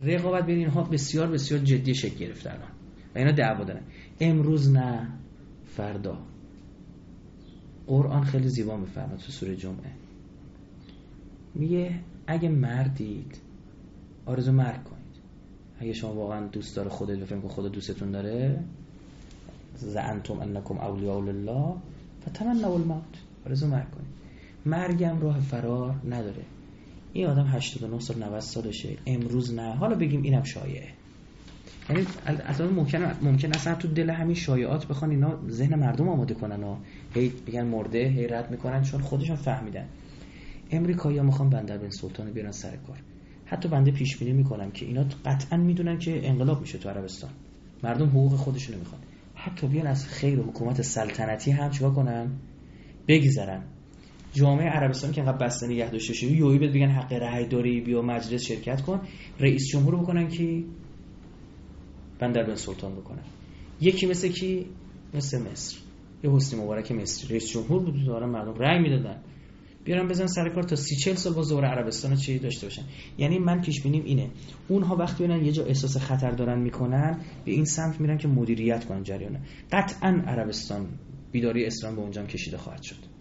رقابت بین اینها بسیار بسیار جدی شکل گرفته الان. و اینا دعوا دارن. امروز نه فردا. قرآن خیلی زیبا میفرماد تو سوره جمعه. میگه اگه مردید آرزو مرگ کنید. اگه شما واقعا دوست داره خودت و که خدا دوستتون داره زعنتم انکم اولیاء الله فتمنوا الموت. آرزو مرگ کنید. مرگم راه فرار نداره. این آدم 89 سال 90 سالشه. امروز نه. حالا بگیم اینم شایعه. یعنی اصلا ممکن ممکن اصلا تو دل همین شایعات بخوان اینا ذهن مردم آماده کنن و هی بگن مرده هی رد می‌کنن چون خودشون فهمیدن. امریکایی‌ها می‌خوان بندر بن سلطان بیارن سر کار. حتی بنده پیش بینی می‌کنم که اینا قطعا می‌دونن که انقلاب میشه تو عربستان. مردم حقوق خودشونو می‌خوان. حتی بیان از خیر حکومت سلطنتی هم چیکار کنن؟ بگذرن. جامعه عربستان که انقدر بسته نگه داشته شده یوهی بهت بگن حق رأی داری بیا مجلس شرکت کن. رئیس جمهور بکنن که بندر بن سلطان بکنن. یکی مثل کی؟ مثل مصر. یه حسنی مبارک مصری. رئیس جمهور بود دارن مردم رأی می‌دادن. بیارن بزن سر کار تا سی چل سال با زور عربستان چی داشته باشن. یعنی من پیش بینیم اینه. اونها وقتی ببینن یه جا احساس خطر دارن می‌کنن به این سمت میرن که مدیریت کنن جریانه. قطعا عربستان بیداری اسلام به اونجا کشیده خواهد شد.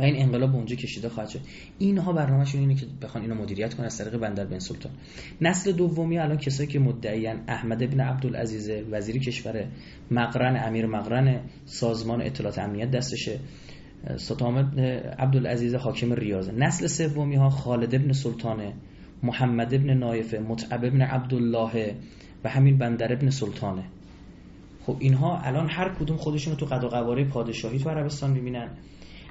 و این انقلاب اونجا کشیده خواهد شد. اینها برنامه‌شون اینه که بخوان اینو مدیریت کنن از طریق بندر بن سلطان. نسل دومی الان کسایی که مدعیان احمد ابن عبدالعزیز وزیر کشور مقرن امیر مقرن سازمان اطلاعات امنیت دستشه ستام عبدالعزیز حاکم ریاض. نسل سومی ها خالد ابن سلطانه محمد ابن نایفه متعب ابن عبدالله و همین بندر ابن سلطانه خب اینها الان هر کدوم خودشون تو قد و قواره پادشاهی تو عربستان می‌بینن.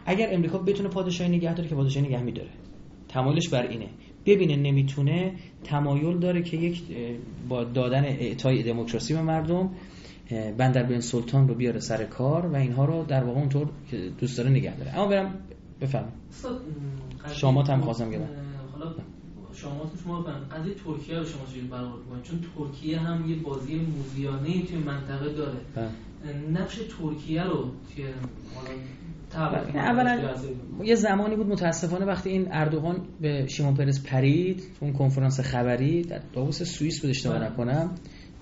اگر امریکا بتونه پادشاهی نگه داره که پادشاهی نگه میداره. تمایلش بر اینه. ببینه نمی‌تونه تمایل داره که یک با دادن اعطای دموکراسی به مردم بندر بن سلطان رو بیاره سر کار و اینها رو در واقع اونطور که دوست داره نگه داره. اما برم بفهم شما هم خواستم گفتم. حالا شما تو شما قضیه ترکیه رو شما چجوری برآورد کنید چون ترکیه هم یه بازی موزیانه توی منطقه داره. بله. نقش ترکیه رو توی بله. اولا یه زمانی بود متاسفانه وقتی این اردوغان به شیمون پرس پرید اون کنفرانس خبری در داووس سوئیس بود اشتباه بله. نکنم.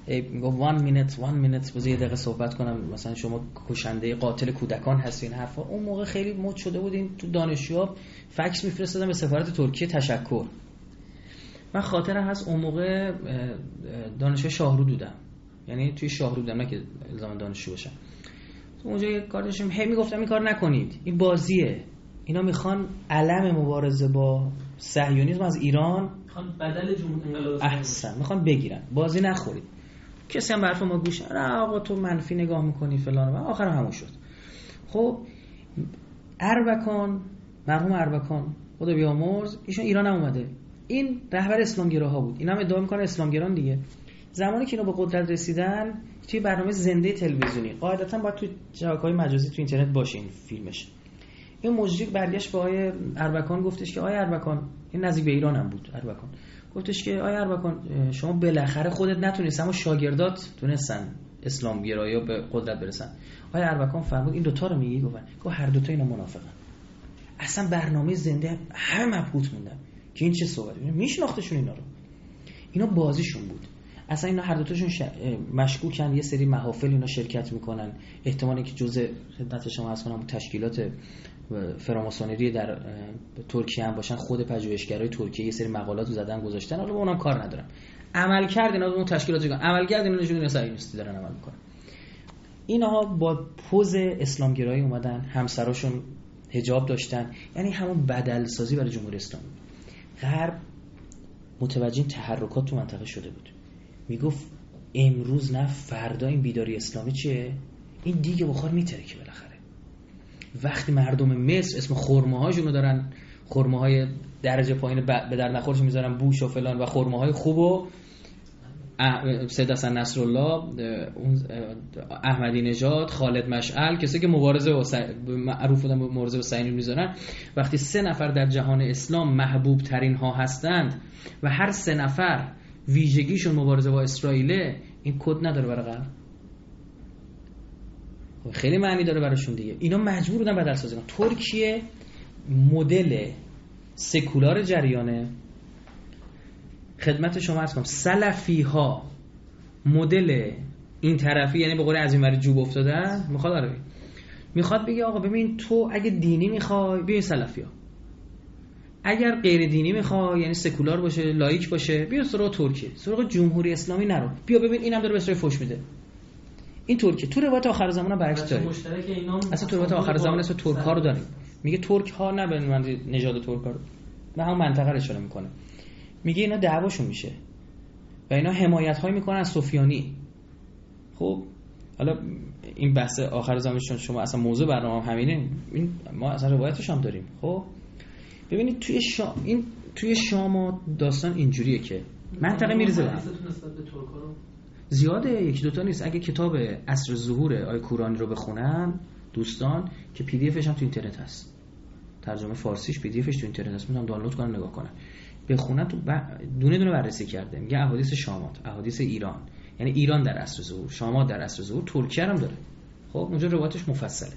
می‌گفت وان مینت وان مینت بذار یه دقیقه صحبت کنم. مثلا شما کشنده قاتل کودکان هستین حرفا. اون موقع خیلی مد شده بودین تو دانشجوها. فکس میفرستادن به سفارت ترکیه تشکر. من خاطرم هست اون موقع دانشگاه شاهرو دودم یعنی توی شاهرو بودم نه که الزام دانشجو باشم. تو اونجا یه کار داشتم هی می‌گفتم این کار نکنید. این بازیه. اینا می‌خوان علم مبارزه با صهیونیسم از ایران می‌خوان بدل جمهوری احسن. می‌خوان بگیرن. بازی نخورید. کسی هم برف ما گوش نه آقا تو منفی نگاه می‌کنی فلان. و آخر همون شد. خب اربکان مرحوم اربکان خدا بیامرز ایشون ایران هم اومده. این رهبر اسلامگراها بود. این هم ادعا می‌کنه اسلامگران دیگه. زمانی که اینا به قدرت رسیدن توی برنامه زنده تلویزیونی. قاعدتا باید توی های مجازی تو اینترنت باشه این فیلمش. این مجری برگشت به آقای اربکان گفتش که آقای اربکان این نزدیک به ایران هم بود اربکان. گفتش که آیا اربکان شما بالاخره خودت نتونست اما شاگردات تونستن اسلام گرایی به قدرت برسن. آیا اربکان فرمود این دوتا رو میگی؟ گفت گفت هر دوتا اینا منافقن. اصلا برنامه زنده همه مبهوت موندن که این چه صحبتی میشناختشون اینا رو. اینا بازیشون بود. اصلا اینا هر دوتاشون ش... مشکوکن. یه سری محافل اینا شرکت می‌کنن. احتمالی که جزء خدمت شما هست کنم تشکیلات فراماسونری در ترکیه هم باشن. خود پژوهشگرای ترکیه یه سری مقالات زدن گذاشتن. حالا با اونم کار ندارم. عمل کرد اینا اون تشکیلات دیگه عمل کرد اینا نشون میده دارن عمل می‌کنن. اینها با پوز اسلامگرایی اومدن. همسراشون حجاب داشتن. یعنی همون بدل سازی برای جمهوری اسلامی. غرب متوجه تحرکات تو منطقه شده بود. می‌گفت امروز نه فردا این بیداری اسلامی چیه؟ این دیگه بخار میترکه بالاخره. وقتی مردم مصر اسم خرمه رو دارن خرمه های درجه پایین به در نخورش می‌ذارن بوش و فلان و خرمه های خوب و سید حسن نصرالله احمدی نژاد خالد مشعل کسی که مبارزه و معروف بودن مبارزه و سعینی می‌ذارن. وقتی سه نفر در جهان اسلام محبوب ترین ها هستند و هر سه نفر ویژگیشون مبارزه با اسرائیل این کد نداره برای غرب. خب خیلی معنی داره براشون دیگه. اینا مجبور بودن بدل سازی کنن. ترکیه مدل سکولار جریانه. خدمت شما عرض کنم سلفی ها مدل این طرفی یعنی به قول از این جوب افتادن می‌خواد آره. می‌خواد بگه آقا ببین تو اگه دینی می‌خوای بیا سلفی ها اگر غیر دینی می‌خوای یعنی سکولار باشه لائیک باشه بیا سراغ ترکیه سراغ جمهوری اسلامی نرو. بیا ببین اینم داره به فوش میده. این ترکیه. تو روایت آخر زمان برعکس داره. اصلا تو روایت آخر زمان اسم ترک ها رو داریم. میگه ترک ها نه به من نژاد ترک ها رو. به همون منطقه رو اشاره می‌کنه. میگه اینا دعواشون میشه. و اینا حمایت های می‌کنن از سفیانی. خب حالا این بحث آخر زمانشون شما اصلا موضوع برنامه همینه این ما اصلا روایتش هم داریم. خب؟ ببینید توی شام این توی شام داستان اینجوریه که منطقه میرزه به زیاده یکی دوتا نیست. اگه کتاب عصر ظهور آقای کورانی رو بخونن دوستان که PDF ش هم تو اینترنت هست. ترجمه فارسیش PDF ش تو اینترنت هست. می‌تونن دانلود کنن نگاه کنن. بخونن تو دونه دونه بررسی کرده. میگه احادیث شامات احادیث ایران. یعنی ایران در عصر ظهور شامات در عصر ظهور ترکیه هم داره. خب اونجا روایتش مفصله.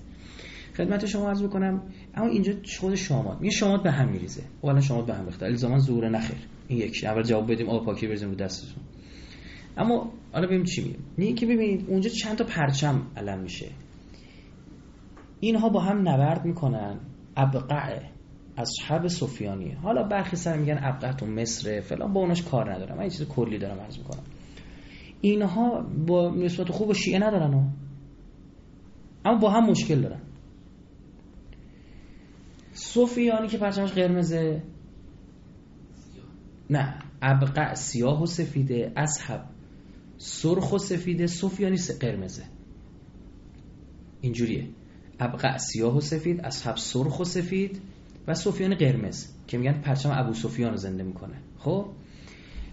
خدمت شما عرض بکنم. اما اینجا خود شامات میگه شامات به هم میریزه. والا شامات به هم ریخته. الزاما ظهور نخیر. این یکی. اول جواب بدیم. آب پاکی بزنیم رو دستتون. اما حالا ببینیم چی میگه. میگه که ببینید اونجا چند تا پرچم علم میشه. اینها با هم نبرد می‌کنن. ابقع اصحاب سفیانی. حالا برخی سر میگن ابقع تو مصر فلان با اوناش کار ندارم. من یه چیز کلی دارم عرض می‌کنم. اینها با نسبت خوب و شیعه ندارن اما با هم مشکل دارن. سفیانی که پرچمش قرمزه. نه ابقع سیاه و سفیده اصحب سرخ و سفیده سفیانی قرمزه. اینجوریه. ابقع سیاه و سفید اصحب سرخ و سفید و سفیان قرمز که میگن پرچم ابو سفیان رو زنده می‌کنه. خب؟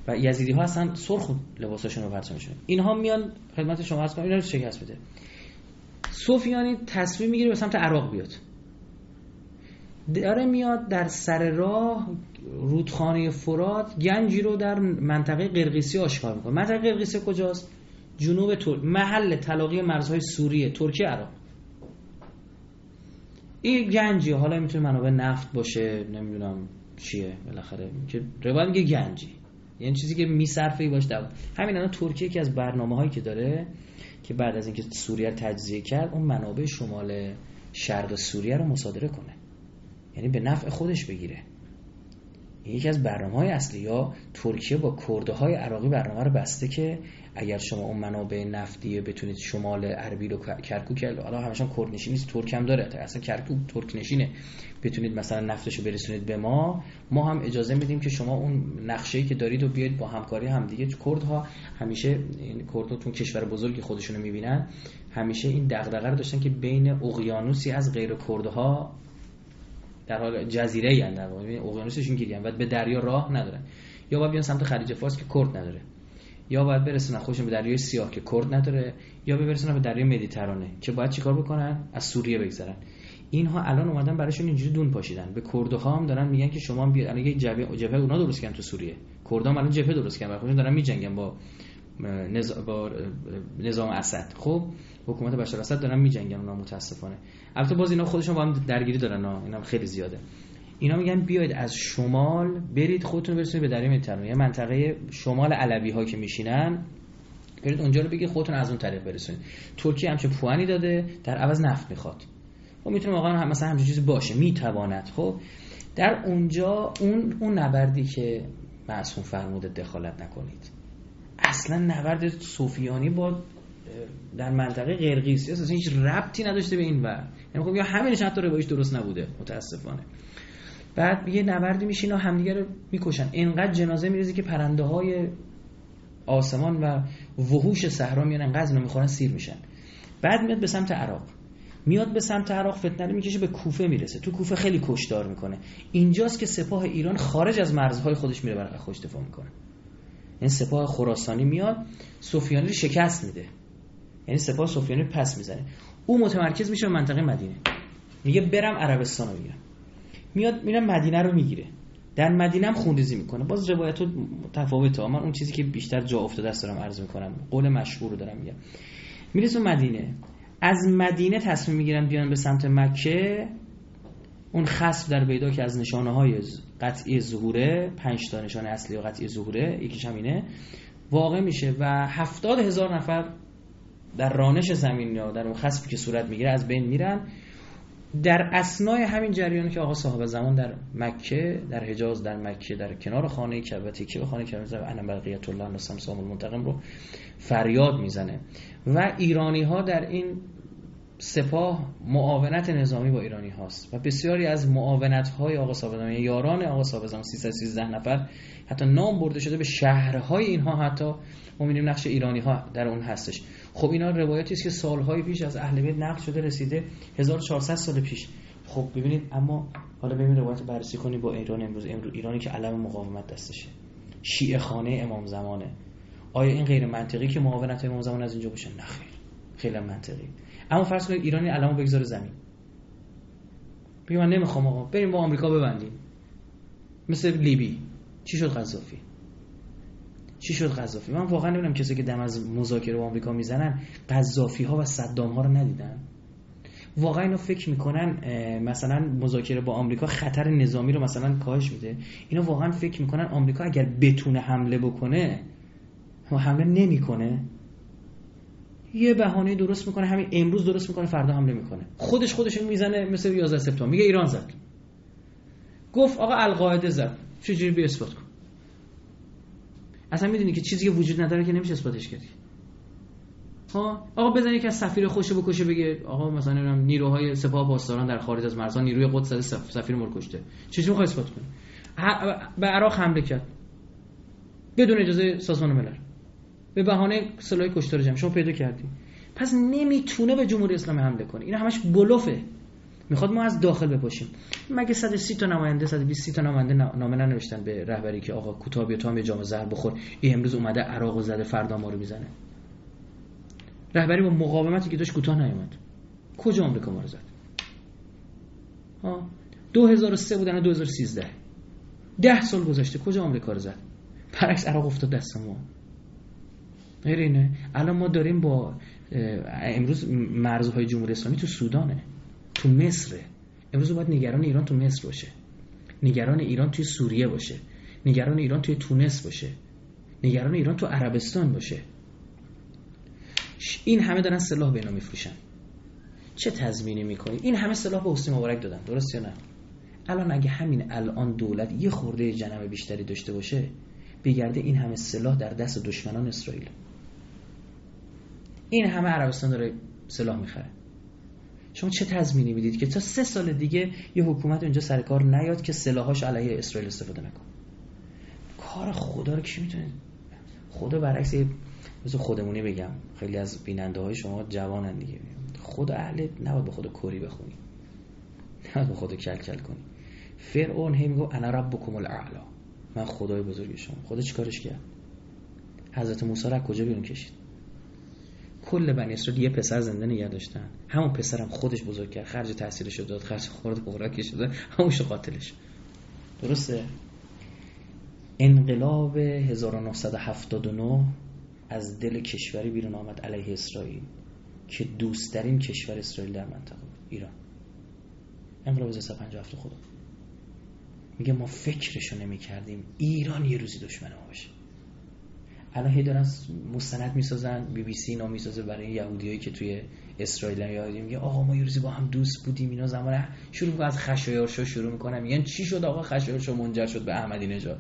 و یزیدی ها اصلا سرخ لباساشون رو پرچمشون اینها میان خدمت شما از کنم اینا رو شکست بده. سفیانی تصمیم می‌گیره به سمت عراق بیاد. داره میاد در سر راه رودخانه فرات گنجی رو در منطقه قرقیسی آشکار می‌کنه. منطقه قرقیسی کجاست؟ جنوب ترک محل تلاقی مرزهای سوریه ترکیه عراق. این گنجی حالا می‌تونه منابع نفت باشه نمی‌دونم چیه بالاخره. که روایت میگه گنجی. یعنی چیزی که میصرفه باش دو همین الان ترکیه که از برنامه هایی که داره که بعد از اینکه سوریه تجزیه کرد اون منابع شمال شرق سوریه رو مصادره کنه. یعنی به نفع خودش بگیره. یکی از برنامه های اصلی یا ترکیه با کرده های عراقی برنامه رو بسته که اگر شما اون منابع نفتی بتونید شمال اربیل و کرکوک حالا همشون کرد نشینی ترک هم داره. اصلا کرکوک ترک نشینه بتونید مثلا نفتشو برسونید به ما. ما هم اجازه میدیم که شما اون نقشه‌ای که دارید و بیاید با همکاری همدیگه کردها همیشه این کردها تو کشور بزرگی خودشونو می‌بینن. همیشه این دغدغه رو داشتن که بین اقیانوسی از غیر کردها در حال جزیره ای در واقع. اقیانوسشون گیرن و به دریا راه ندارن. یا باید بیان سمت خلیج فارس که کرد نداره. یا باید برسونن خودشون به دریای سیاه که کرد نداره. یا برسونن به دریای مدیترانه که باید چیکار بکنن؟ از سوریه بگذرن. اینها الان اومدن براشون اینجوری دون پاشیدن. به کردها هم دارن میگن که شما بیاد الان یک جبهه جبهه اونا درست کردن تو سوریه. کردها الان جبهه درست کردن. خودشون دارن میجنگن با با نظام اسد. خب حکومت بشار اسد دارن میجنگن اونا متاسفانه. البته باز اینا خودشون با هم درگیری دارن اینا خیلی زیاده. اینا میگن بیاید از شمال برید خودتون برسونید به دریای مدیترانه. منطقه شمال علوی ها که میشینن برید اونجا رو بگید خودتون از اون طریق برسونید. ترکیه همچه پوانی داده در عوض نفت می‌خواد. خب می‌تونه واقعا هم مثلا همچین چیزی باشه. می‌تواند. خب در اونجا اون اون نبردی که معصوم فرموده دخالت نکنید. اصلا نبرد صوفیانی با در منطقه قرقیسی اصلا هیچ ربطی نداشته به این ور. یعنی خب یا همینش حتی روایش درست نبوده متاسفانه. بعد یه نبردی میشین و همدیگه رو می‌کشن. اینقدر جنازه میریزی که پرنده های آسمان و وحوش صحرا میان انقدر اینو می‌خورن سیر میشن. بعد میاد به سمت عراق. میاد به سمت عراق فتنه می‌کشه به کوفه می‌رسه. تو کوفه خیلی کشدار می‌کنه. اینجاست که سپاه ایران خارج از مرزهای خودش میره برای خودش دفاع می‌کنه. این سپاه خراسانی میاد سفیانی رو شکست میده. یعنی سپاه سفیانی پس می‌زنه. او متمرکز میشه منطقه مدینه. میگه برم عربستان رو بگیرم. میاد میره مدینه رو می‌گیره. در مدینه هم خونریزی می‌کنه. باز روایت متفاوته. من اون چیزی که بیشتر جا افتاده است دارم عرض می‌کنم. قول مشهور رو دارم میگم. می‌رسه مدینه. از مدینه تصمیم می‌گیرن بیان به سمت مکه. اون خصف در بیدا که از نشانه های قطعی ظهوره پنج تا نشانه اصلی و قطعی ظهوره یکیش همینه واقع میشه و هفتاد هزار نفر در رانش زمین یا در اون خصفی که صورت می‌گیره از بین میرن. در اسنای همین جریان که آقا صاحب زمان در مکه در حجاز در مکه در کنار خانه کعبه که به خانه کعبه می‌زنه انا بقیت الله نسم سام المنتقم رو فریاد می‌زنه. و ایرانی ها در این سپاه معاونت نظامی با ایرانی هاست و بسیاری از معاونت های آقا صاحب زمان یاران آقا صاحب زمان 313 نفر حتی نام برده شده به شهرهای اینها حتی ما می‌بینیم نقش ایرانی ها در اون هستش. خب اینا روایتی است که سالهای پیش از اهل بیت نقل شده رسیده 1400 سال پیش. خب ببینید اما حالا ببینید روایت بررسی کنید با ایران امروز. امروز ایرانی که علم مقاومت دستشه. شیعه خانه امام زمانه. آیا این غیر منطقی که معاونت امام زمان از اینجا باشه؟ نه خیر. خیلی منطقی. اما فرض کنید ایرانی علمو بگذاره زمین. بگه من نمی‌خوام آقا بریم با آمریکا ببندیم. مثل لیبی. چی شد قذافی؟ چی شد قذافی؟ من واقعا نمی‌دونم کسی که دم از مذاکره با آمریکا می‌زنن قذافی ها و صدام ها رو ندیدن. واقعا اینا فکر می‌کنن مثلا مذاکره با آمریکا خطر نظامی رو مثلا کاهش میده. اینا واقعا فکر می‌کنن آمریکا اگر بتونه حمله بکنه حمله نمی‌کنه. یه بهانه درست می‌کنه همین امروز درست می‌کنه فردا حمله می‌کنه. خودش خودش می‌زنه مثل 11 سپتامبر. میگه ایران زد. گفت آقا القاعده زد. چجوری بی اثبات کن؟ اصلا می‌دونی که چیزی که وجود نداره که نمیشه اثباتش کردی ها؟ آقا بزنی که از سفیر خوش بکشه بگه آقا مثلا نیروهای سپاه پاسداران در خارج از مرزها نیروی قدس زده سفیر مر کشته. چیزی می‌خواد اثبات کنه به عراق حمله کرد. بدون اجازه سازمان ملل. به بهانه سلاح کشتار جمع. شما پیدا کردی. پس نمی‌تونه به جمهوری اسلامی حمله کنه. این همش بلوفه. می‌خواد ما از داخل بپاشیم. مگه 130 تا نماینده 120 تا نماینده نامه ننوشتن به رهبری که آقا کوتاه بیا تا جام زهر بخور. این امروز اومده عراق و زده فردا ما رو می‌زنه. رهبری با مقاومتی که داشت کوتاه نیومد. کجا آمریکا ما رو زد؟ ها؟ 2003 بودن 2013 ده سال گذشته کجا آمریکا رو زد؟ برعکس عراق افتاد دست ما. غیر اینه الان ما داریم با امروز مرزهای جمهوری اسلامی تو سودانه تو مصره. امروز باید نگران ایران تو مصر باشه. نگران ایران توی سوریه باشه. نگران ایران توی تونس باشه. نگران ایران تو عربستان باشه. این همه دارن سلاح به اینا میفروشن. چه تضمینی می‌کنی؟ این همه سلاح به حسین مبارک دادن. درست یا نه؟ الان اگه همین الان دولت یه خورده جنم بیشتری داشته باشه بگرده این همه سلاح در دست دشمنان اسرائیل. این همه عربستان داره سلاح می‌خره. شما چه تضمینی می‌دید که تا سه سال دیگه یه حکومت اونجا سر کار نیاد که سلاحاش علیه اسرائیل استفاده نکنه؟ کار خدا رو کی می‌تونه؟ خدا برعکس مثل خودمونی بگم. خیلی از بیننده های شما جوانن دیگه. خدا اهل نباید به خدا کوری بخونی. نباید به خدا کل کل کنی. فرعون هی میگو انا ربکم الاعلا. من خدای بزرگ شما. خدا چیکارش کرد؟ حضرت موسی را کجا بیرون کشید؟ کل بنی اسرائیل یه پسر زنده نگه داشتن. همون پسرم خودش بزرگ کرد. خرج تحصیلش داد خرج خورد خوراکش داد. همونش قاتلش. درسته؟ انقلاب 1979 از دل کشوری بیرون آمد علیه اسرائیل که دوستترین کشور اسرائیل در منطقه بود ایران. انقلاب 1357 خدا. میگه ما فکرشو نمی کردیم ایران یه روزی دشمن ما باشه. الان هی دارن مستند می‌سازن بی بی سی اینا می‌سازه برای یهودیایی که توی اسرائیل یادی میگه آقا ما یه روزی با هم دوست بودیم اینا زمان شروع از خشایارشو شروع می‌کنم میگن چی شد آقا؟ خشایارشو منجر شد به احمدی نژاد.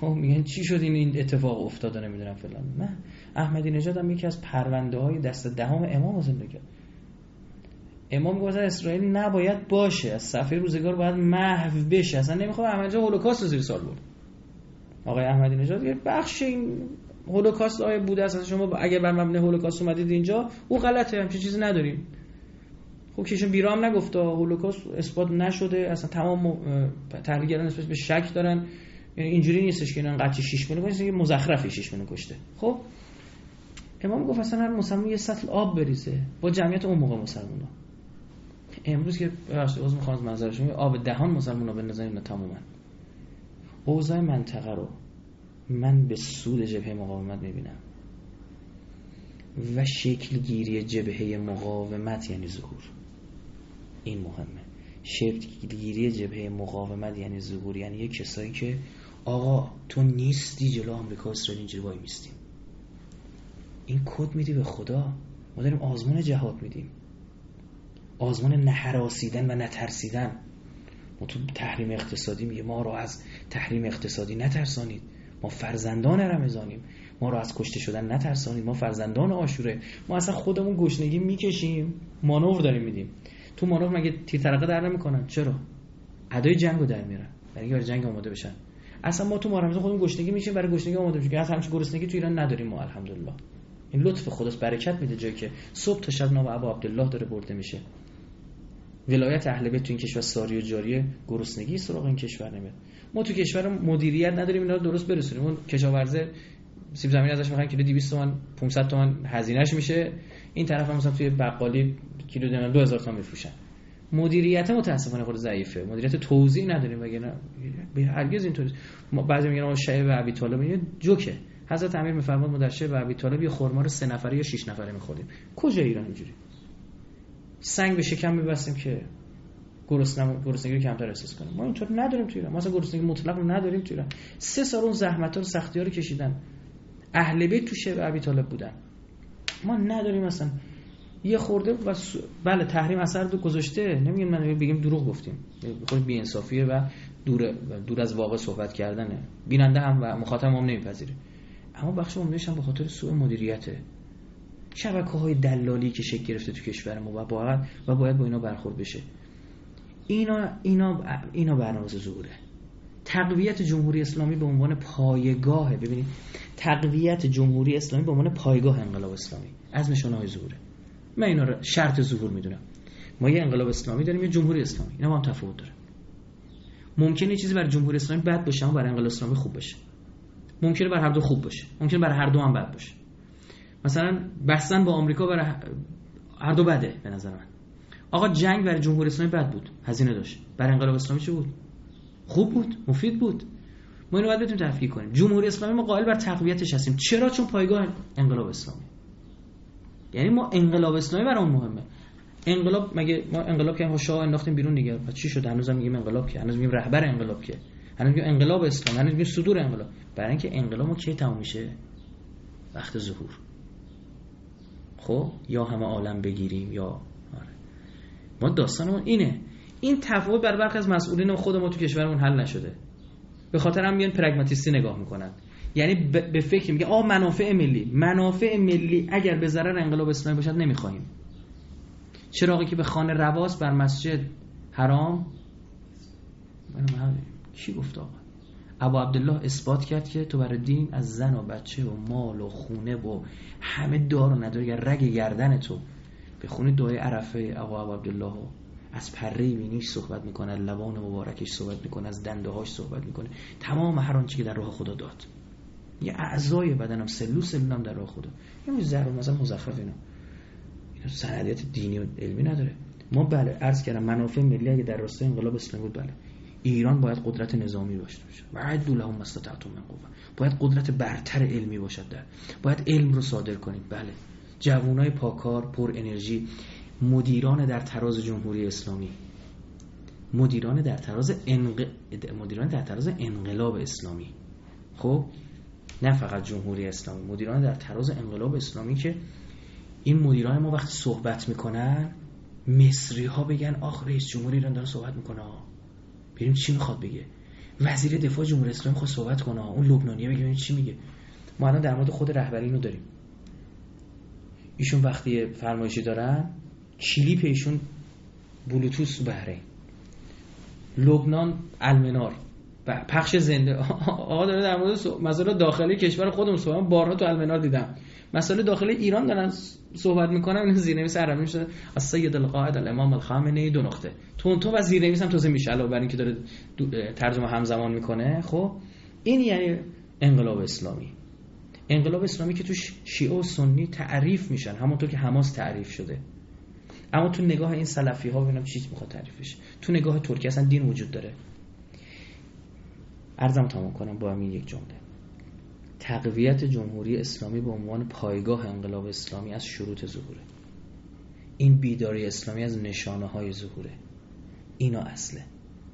خب میگن چی شد این اتفاق افتاده نمی‌دونم فلان. نه احمدی نژاد هم یکی از پرونده های دست دهم امام زندگی امام گفت اسرائیل نباید باشه از صفحه روزگار باید محو بشه. اصلا نمی‌خوام احمدی هولوکاست رو زیر سال برد. آقای احمدی نژاد یه بخش این هولوکاست آیه بوده است شما اگه بر مبنای هولوکاست اومدید اینجا او غلطه همچین چیزی نداریم. خب کیشون بیرام نگفته هولوکاست اثبات نشده اصلا تمام تحلیلگران نسبت به شک دارن. یعنی اینجوری نیستش که اینا قطعی 6 میلیون کشته که مزخرفی 6 میلیون کشته. خب؟ امام گفت اصلا هر مسلمان یه سطل آب بریزه. با جمعیت اون موقع مسلمونا. امروز که ببخشید عذر می‌خوام از آب دهان مسلمونا به نظر اینا تماما اوضاع منطقه رو من به سود جبهه مقاومت می‌بینم. و شکل گیری جبهه مقاومت یعنی ظهور. این مهمه. گیری جبهه مقاومت یعنی ظهور. یعنی یه کسایی که آقا تو نیستی جلو آمریکا و اسرائیل اینجوری وای میستیم این کد میدی به خدا؟ ما داریم آزمون جهاد میدیم. آزمون نهراسیدن و نترسیدن. تو تحریم اقتصادی میگه ما رو از تحریم اقتصادی نترسانید. ما فرزندان رمضانیم. ما رو از کشته شدن نترسانید. ما فرزندان آشوره ما اصلا خودمون گشنگی می‌کشیم. مانور داریم میدیم. تو مانور مگه تیر ترقه در نمی‌کنن؟ چرا؟ ادای جنگو در میارن. برای برای جنگ آماده بشن. اصلا ما تو ما رمضان خودمون گشنگی میشیم برای گشنگی آماده بشیم. اصلا همش گرسنگی تو ایران نداریم ما الحمدلله. این لطف خداست برکت میده جایی که صبح تا شب نام ابو عبدالله داره برده میشه. ولایت اهل بیت تو این کشور ساری و جاری گرسنگی سراغ این کشور نمیاد. ما تو کشور مدیریت نداریم اینا رو درست برسونیم. اون کشاورزه سیب زمین ازش می‌خوان کیلو 200 تومن 500 تومن هزینهش میشه. این طرف هم مثلا توی بقالی کیلو دو 2000 تومن میفروشن. مدیریت متاسفانه خود ضعیفه. مدیریت توزیع نداریم وگرنه هرگز اینطوری بعضی میگن آقا شیعه و ابی طالب این جوکه. حضرت امیر میفرماد ما در شیعه و ابی طالب یه خرما رو سه نفره یا 6 نفره می‌خوریم کجا ایران اینجوری؟ سنگ به شکم میبستیم که گرسنگی رو کمتر احساس کنیم. ما اینطور نداریم تو ایران. ما اصلا گرسنگی مطلق رو نداریم تو ایران. سه سال اون زحمت ها و سختی رو کشیدن. اهل بیت تو شبه ابی طالب بودن. ما نداریم اصلا. یه خورده و س... بله تحریم اثر رو گذاشته. نمیگیم من بگیم دروغ گفتیم. خود بی انصافیه و دور دور از واقع صحبت کردنه. بیننده هم و مخاطب هم نمیپذیره. اما بخش عمدهش هم به خاطر سوء مدیریته. شبکه های دلالی که شکل گرفته تو کشور ما و باید و باید با اینا برخورد بشه. اینا اینا اینا برنامه ظهوره. تقویت جمهوری اسلامی به عنوان پایگاه ببینید تقویت جمهوری اسلامی به عنوان پایگاه انقلاب اسلامی. از نشانه های ظهوره. من اینا رو شرط ظهور می‌دونم. ما یه انقلاب اسلامی داریم یه جمهوری اسلامی. اینا با هم تفاوت داره. ممکنه چیزی برای جمهوری اسلامی بد باشه اما برای انقلاب اسلامی خوب باشه. ممکنه بر هر دو خوب باشه. ممکنه بر هر دو هم بد باشه. مثلا بحثن با آمریکا برای هر دو بده به نظر من. آقا جنگ برای جمهوری اسلامی بد بود هزینه داشت. برای انقلاب اسلامی چه بود؟ خوب بود مفید بود. ما اینو باید بتونیم تفکیک کنیم. جمهوری اسلامی ما قائل بر تقویتش هستیم. چرا؟ چون پایگاه انقلاب اسلامی. یعنی ما انقلاب اسلامی برای اون مهمه. انقلاب مگه ما انقلاب که شاه انداختیم بیرون دیگه. پس چی شد؟ هنوزم میگیم انقلاب که هنوز میگیم رهبر انقلاب که. هنوز میگیم انقلاب اسلام هنوز میگیم صدور انقلاب. برای اینکه انقلاب ما کی تموم میشه؟ وقت ظهور. خب یا همه عالم بگیریم یا آره. ما داستانمون اینه. این تفاوت بر برخی از مسئولین خود ما تو کشورمون حل نشده. به خاطر هم میان پرگماتیستی نگاه می‌کنن. یعنی به فکر میگه آ منافع ملی. منافع ملی اگر به ضرر انقلاب اسلامی باشد نمی‌خواهیم. چراغی که به خانه رواز بر مسجد حرام. کی گفت آقا؟ ابو عبدالله اثبات کرد که تو برای دین از زن و بچه و مال و خونه و همه دار و ندار رگ گردن تو. به خونه دعای عرفه ابو عبدالله از پره مینیش صحبت می‌کنه لبان مبارکش صحبت می‌کنه از دنده هاش صحبت می‌کنه تمام هر آنچه که در راه خدا داد. یه اعضای بدنم سلو سلولم در راه خدا. یه ضرب مثلا مزخرف اینا. اینا سندیت دینی و علمی نداره. ما بله عرض کردم منافع ملی اگه در راستای انقلاب اسلامی بود بله. ایران باید قدرت نظامی داشته باشه. و عدو لهم استطعتم من قوه باید قدرت برتر علمی باشد در. باید علم رو صادر کنید بله. جوانای پاکار پر انرژی مدیران در تراز جمهوری اسلامی. مدیران در تراز انق... مدیران در تراز انقلاب اسلامی. خب؟ نه فقط جمهوری اسلامی. مدیران در تراز انقلاب اسلامی که این مدیران ما وقتی صحبت می‌کنن مصری ها بگن آخ رئیس جمهوری ایران داره صحبت می‌کنه. بریم چی می‌خواد بگه. وزیر دفاع جمهوری اسلامی خود صحبت کنه. اون لبنانیه بگه چی میگه. ما الان در مورد خود رهبری اینو داریم. ایشون وقتی فرمایشی دارن کلیپ ایشون بلوتوس بهره لبنان المنار. پخش زنده. آقا داره در مورد مسائل داخلی کشور خودمون صحبت بارها تو المنار دیدم. مسائل داخلی ایران دارن صحبت می‌کنن این زیرنویس عربی میشه. از سید القائد الامام الخامنه‌ای دو نقطه. تون تو و زیرنویس هم تازه میشه علاوه بر اینکه داره ترجمه همزمان می‌کنه. خب این یعنی انقلاب اسلامی. انقلاب اسلامی که توش شیعه و سنی تعریف میشن همونطور که حماس تعریف شده. اما تو نگاه این سلفی ها ببینم چی می‌خواد تعریفش. تو نگاه ترکیه اصلا دین وجود داره. ارزم تمام کنم با همین یک جمله. تقویت جمهوری اسلامی به عنوان پایگاه انقلاب اسلامی از شروط ظهوره. این بیداری اسلامی از نشانه های ظهوره. اینا اصله.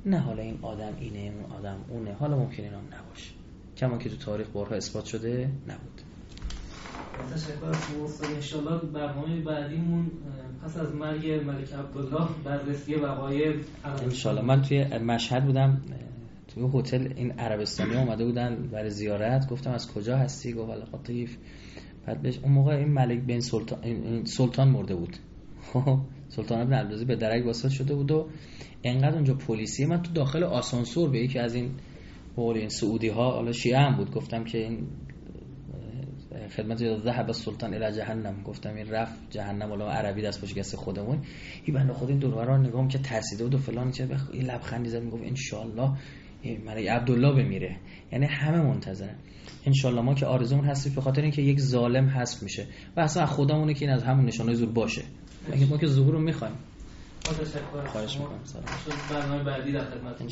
نه حالا این آدم اینه اون آدم اونه. حالا ممکن اینا نباشه. کما که تو تاریخ بارها اثبات شده نبود. تشکر از انشالله برنامه بعدیمون پس از مرگ ملک عبدالله بررسی وقایع انشالله. من توی مشهد بودم توی هتل این عربستانی اومده بودن برای زیارت. گفتم از کجا هستی؟ گفت والا خطیف بعد بهش اون موقع این ملک بن سلطان این سلطان مرده بود. خب، سلطان ابن عبدالعزیز به درک واسط شده بود و انقدر اونجا پلیسی. من تو داخل آسانسور به یکی از این این سعودی ها حالا شیعه هم بود گفتم که این خدمت ذهب سلطان الى جهنم. گفتم این رفت جهنم ولی عربی دست باشه گست خودمون. این بنده خود این دوربرا نگام که ترسیده بود و فلان چه بخ... این لبخندی زد می‌گفت ان ملک عبدالله بمیره. یعنی همه منتظرن. ان ما که آرزومون هستیم به خاطر اینکه یک ظالم حذف میشه. و اصلا خودمونه که این از همون نشانه زور باشه. ما که ظهور رو می‌خوایم. خواهش می‌کنم. برنامه بعدی در خدمت ان